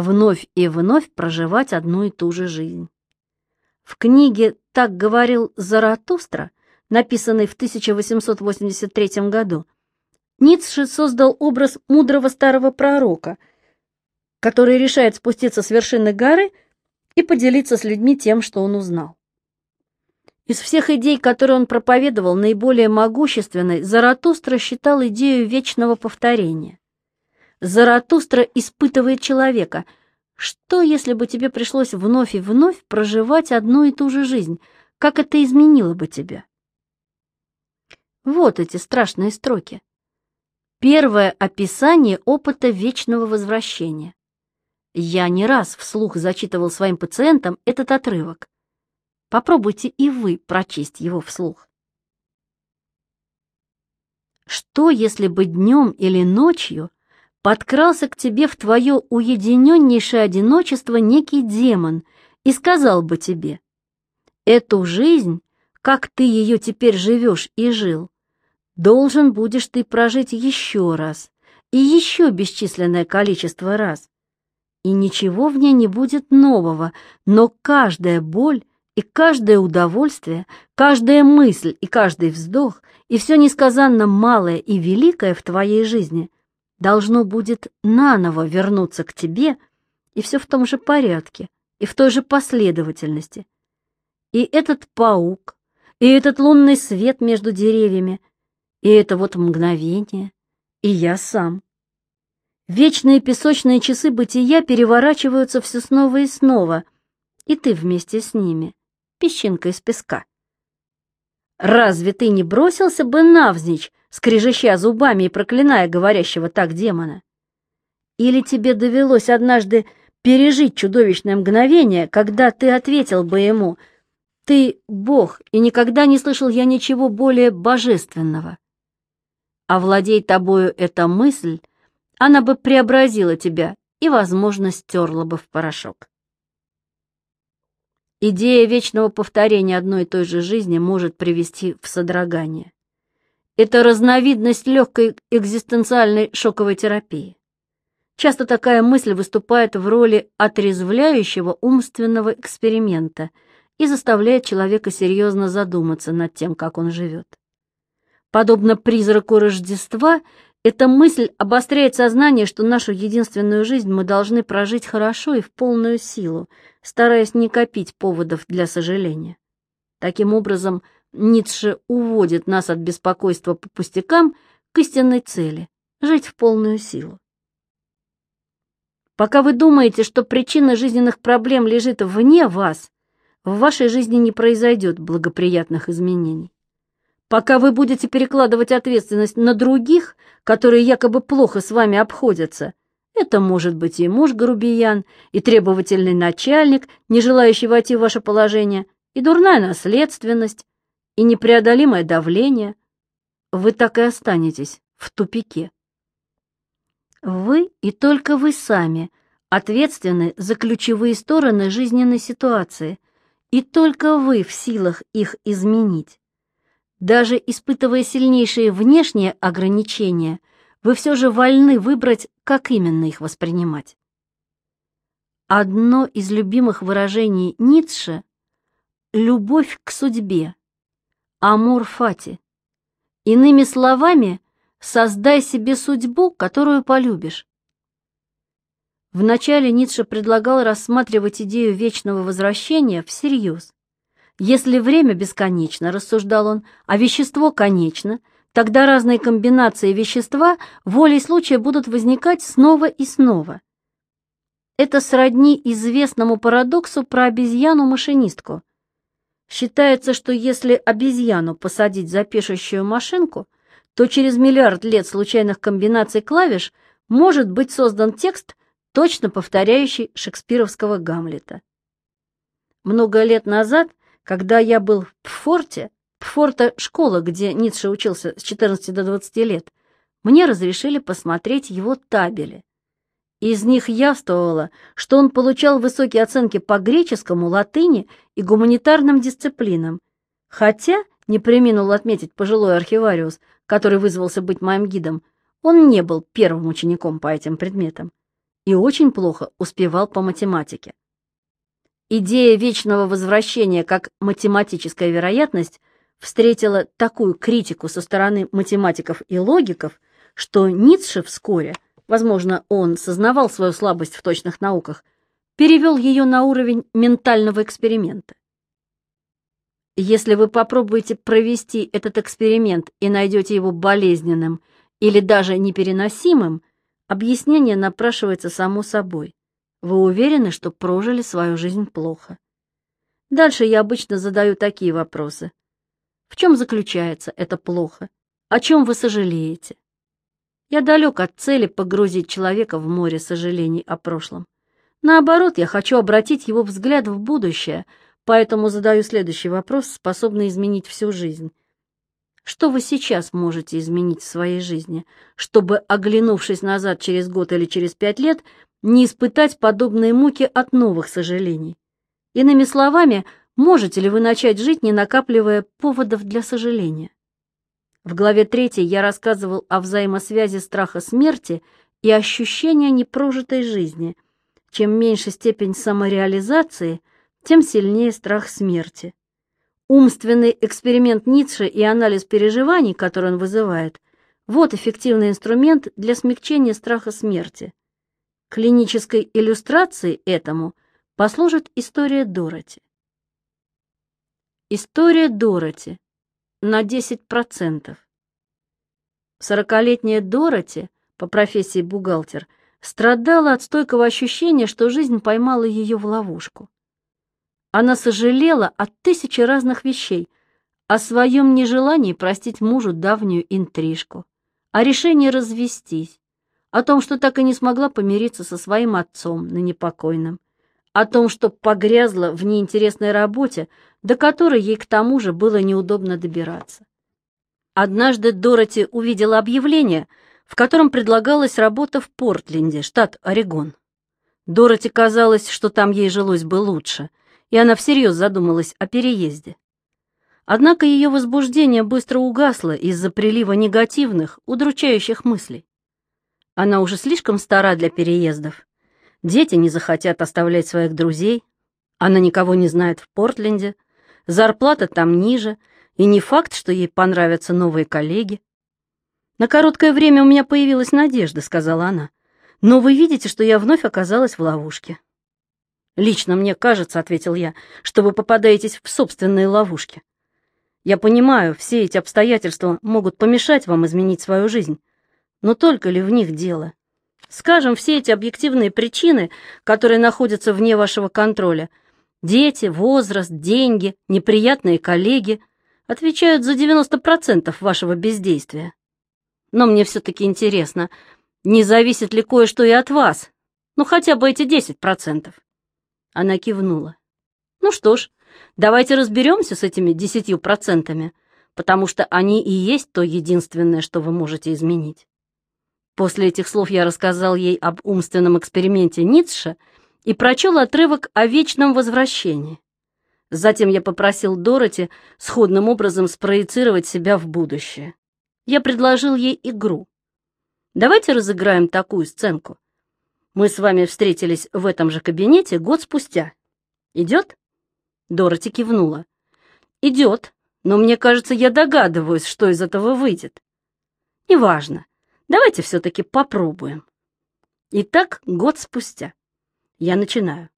вновь и вновь проживать одну и ту же жизнь. В книге «Так говорил Заратустра», написанной в 1883 году, Ницше создал образ мудрого старого пророка, который решает спуститься с вершины горы и поделиться с людьми тем, что он узнал. Из всех идей, которые он проповедовал, наиболее могущественной Заратустра считал идею вечного повторения. Заратустра испытывает человека. Что, если бы тебе пришлось вновь и вновь проживать одну и ту же жизнь? Как это изменило бы тебя? Вот эти страшные строки. Первое описание опыта вечного возвращения. Я не раз вслух зачитывал своим пациентам этот отрывок. Попробуйте и вы прочесть его вслух. Что, если бы днем или ночью подкрался к тебе в твое уединеннейшее одиночество некий демон и сказал бы тебе, «Эту жизнь, как ты ее теперь живешь и жил, должен будешь ты прожить еще раз и еще бесчисленное количество раз, и ничего в ней не будет нового, но каждая боль и каждое удовольствие, каждая мысль и каждый вздох, и все несказанно малое и великое в твоей жизни должно будет наново вернуться к тебе, и все в том же порядке, и в той же последовательности. И этот паук, и этот лунный свет между деревьями, и это вот мгновение, и я сам. Вечные песочные часы бытия переворачиваются все снова и снова, и ты вместе с ними песчинка из песка. Разве ты не бросился бы навзничь, скрежеща зубами и проклиная говорящего так демона? Или тебе довелось однажды пережить чудовищное мгновение, когда ты ответил бы ему «Ты — Бог, и никогда не слышал я ничего более божественного». Овладей тобою эта мысль, она бы преобразила тебя и, возможно, стерла бы в порошок. Идея вечного повторения одной и той же жизни может привести в содрогание. Это разновидность легкой экзистенциальной шоковой терапии. Часто такая мысль выступает в роли отрезвляющего умственного эксперимента и заставляет человека серьезно задуматься над тем, как он живет. Подобно призраку Рождества, эта мысль обостряет сознание, что нашу единственную жизнь мы должны прожить хорошо и в полную силу, стараясь не копить поводов для сожаления. Таким образом, Ницше уводит нас от беспокойства по пустякам к истинной цели — жить в полную силу. Пока вы думаете, что причина жизненных проблем лежит вне вас, в вашей жизни не произойдет благоприятных изменений. Пока вы будете перекладывать ответственность на других, которые якобы плохо с вами обходятся, это может быть и муж-грубиян, и требовательный начальник, не желающий войти в ваше положение, и дурная наследственность, и непреодолимое давление. Вы так и останетесь в тупике. Вы и только вы сами ответственны за ключевые стороны жизненной ситуации, и только вы в силах их изменить. Даже испытывая сильнейшие внешние ограничения, вы все же вольны выбрать, как именно их воспринимать. Одно из любимых выражений Ницше — любовь к судьбе, амур фати. Иными словами, создай себе судьбу, которую полюбишь. Вначале Ницше предлагал рассматривать идею вечного возвращения всерьез. Если время бесконечно, рассуждал он, а вещество конечно, тогда разные комбинации вещества волей случая будут возникать снова и снова. Это сродни известному парадоксу про обезьяну-машинистку. Считается, что если обезьяну посадить за пишущую машинку, то через миллиард лет случайных комбинаций клавиш может быть создан текст, точно повторяющий шекспировского Гамлета. Много лет назад когда я был в Пфорте, Пфорта — школа, где Ницше учился с 14 до 20 лет, мне разрешили посмотреть его табели. Из них явствовало, что он получал высокие оценки по греческому, латыни и гуманитарным дисциплинам, хотя, не преминул отметить пожилой архивариус, который вызвался быть моим гидом, он не был первым учеником по этим предметам. и очень плохо успевал по математике. Идея вечного возвращения как математическая вероятность встретила такую критику со стороны математиков и логиков, что Ницше вскоре, возможно, он сознавал свою слабость в точных науках, перевел ее на уровень ментального эксперимента. Если вы попробуете провести этот эксперимент и найдете его болезненным или даже непереносимым, объяснение напрашивается само собой. Вы уверены, что прожили свою жизнь плохо? Дальше я обычно задаю такие вопросы. В чем заключается это плохо? О чем вы сожалеете? Я далек от цели погрузить человека в море сожалений о прошлом. Наоборот, я хочу обратить его взгляд в будущее, поэтому задаю следующий вопрос, способный изменить всю жизнь. Что вы сейчас можете изменить в своей жизни, чтобы, оглянувшись назад через год или через пять лет, не испытать подобные муки от новых сожалений? Иными словами, можете ли вы начать жить, не накапливая поводов для сожаления? В главе 3 я рассказывал о взаимосвязи страха смерти и ощущения непрожитой жизни. Чем меньше степень самореализации, тем сильнее страх смерти. Умственный эксперимент Ницше и анализ переживаний, который он вызывает, вот эффективный инструмент для смягчения страха смерти. Клинической иллюстрацией этому послужит история Дороти. История Дороти на 10%. Сорокалетняя Дороти, по профессии бухгалтер, страдала от стойкого ощущения, что жизнь поймала ее в ловушку. Она сожалела о тысяче разных вещей, о своем нежелании простить мужу давнюю интрижку, о решении развестись, о том, что так и не смогла помириться со своим отцом, на непокойном, о том, что погрязла в неинтересной работе, до которой ей к тому же было неудобно добираться. Однажды Дороти увидела объявление, в котором предлагалась работа в Портленде, штат Орегон. Дороти казалось, что там ей жилось бы лучше, и она всерьез задумалась о переезде. Однако ее возбуждение быстро угасло из-за прилива негативных, удручающих мыслей. Она уже слишком стара для переездов. Дети не захотят оставлять своих друзей, она никого не знает в Портленде, зарплата там ниже, и не факт, что ей понравятся новые коллеги. «На короткое время у меня появилась надежда», — сказала она. «Но вы видите, что я вновь оказалась в ловушке». «Лично мне кажется», — ответил я, — «что вы попадаетесь в собственные ловушки. Я понимаю, все эти обстоятельства могут помешать вам изменить свою жизнь. Но только ли в них дело? Скажем, все эти объективные причины, которые находятся вне вашего контроля, дети, возраст, деньги, неприятные коллеги, отвечают за 90% вашего бездействия. Но мне все-таки интересно, не зависит ли кое-что и от вас? Ну, хотя бы эти 10%. Она кивнула. Ну что ж, давайте разберемся с этими десятью процентами, потому что они и есть то единственное, что вы можете изменить. После этих слов я рассказал ей об умственном эксперименте Ницше и прочел отрывок о вечном возвращении. Затем я попросил Дороти сходным образом спроецировать себя в будущее. Я предложил ей игру. Давайте разыграем такую сценку. Мы с вами встретились в этом же кабинете год спустя. Идет?» Дороти кивнула. «Идет, но мне кажется, я догадываюсь, что из этого выйдет. Неважно. Давайте все-таки попробуем. Итак, год спустя. Я начинаю.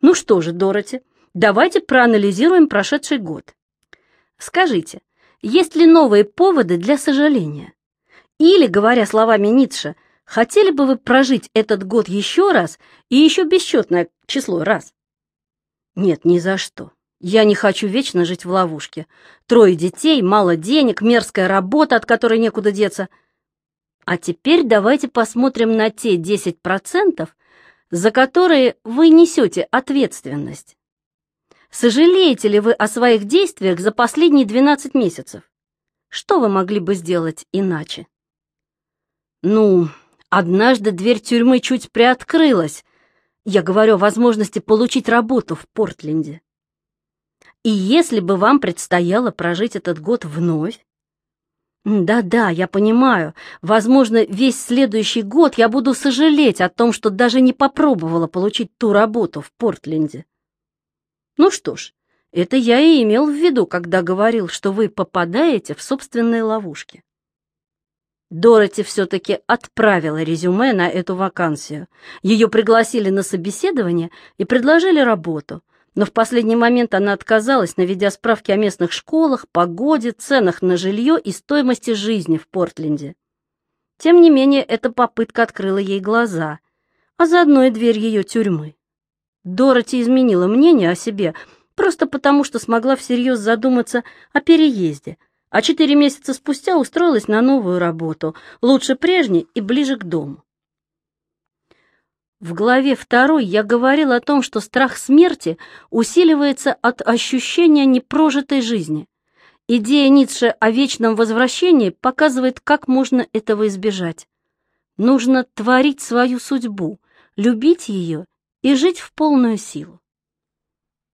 Ну что же, Дороти, давайте проанализируем прошедший год. Скажите, есть ли новые поводы для сожаления? Или, говоря словами Ницше, Хотели бы вы прожить этот год еще раз и еще бесчетное число раз? Нет, ни за что. Я не хочу вечно жить в ловушке. Трое детей, мало денег, мерзкая работа, от которой некуда деться. А теперь давайте посмотрим на те 10%, за которые вы несете ответственность. Сожалеете ли вы о своих действиях за последние 12 месяцев? Что вы могли бы сделать иначе? Ну, Однажды дверь тюрьмы чуть приоткрылась. Я говорю о возможности получить работу в Портленде. И если бы вам предстояло прожить этот год вновь, Да-да, я понимаю. Возможно, весь следующий год я буду сожалеть о том, что даже не попробовала получить ту работу в Портленде. Ну что ж, это я и имел в виду, когда говорил, что вы попадаете в собственные ловушки. Дороти все-таки отправила резюме на эту вакансию. Ее пригласили на собеседование и предложили работу, но в последний момент она отказалась, наведя справки о местных школах, погоде, ценах на жилье и стоимости жизни в Портленде. Тем не менее, эта попытка открыла ей глаза, а заодно и дверь ее тюрьмы. Дороти изменила мнение о себе просто потому, что смогла всерьез задуматься о переезде, а четыре месяца спустя устроилась на новую работу, лучше прежней и ближе к дому. В главе второй я говорил о том, что страх смерти усиливается от ощущения непрожитой жизни. Идея Ницше о вечном возвращении показывает, как можно этого избежать. Нужно творить свою судьбу, любить ее и жить в полную силу.